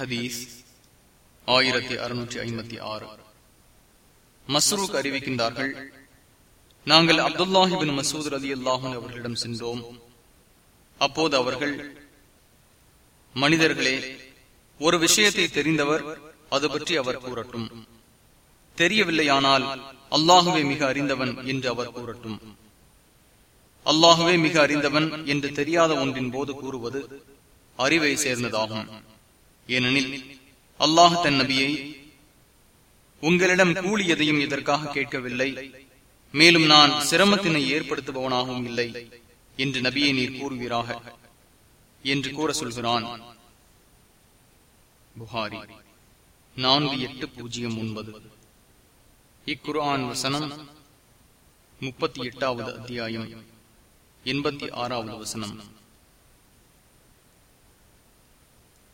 ஹதீஸ் ஆயிரத்தி அறுநூற்றி ஐம்பத்தி ஆறு. மஸ்ரூக் அறிவிக்கின்றார்கள் நாங்கள் அப்துல்லாஹிபின் மசூத் அலி அல்லாஹன் அவர்களிடம் சென்றோம். அப்போது அவர்கள் மனிதர்களே ஒரு விஷயத்தை தெரிந்தவர் அது பற்றி அவர் கூறட்டும். தெரியவில்லையானால் அல்லாஹுவே மிக அறிந்தவன் என்று அவர் கூறட்டும். அல்லாஹுவே மிக அறிந்தவன் என்று தெரியாத ஒன்றின் போது கூறுவது அறிவை சேர்ந்ததாகும். ஏனெனில் அல்லாஹ் தன் நபியை உங்களிடம் கூலியதையும் இதற்காக கேட்கவில்லை. மேலும் நான் சிரமத்தினை ஏற்படுத்துபவனாகவும் இல்லை என்று நபியை நீர் கூறுவீராக என்று கூற சொல்கிறான். புகாரி நான்கு எட்டு பூஜ்ஜியம் ஒன்பது. இக்குரான் வசனம் முப்பத்தி எட்டாவது அத்தியாயம் எண்பத்தி ஆறாவது வசனம்.